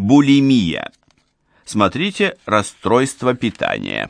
Булимия. Смотрите расстройство питания.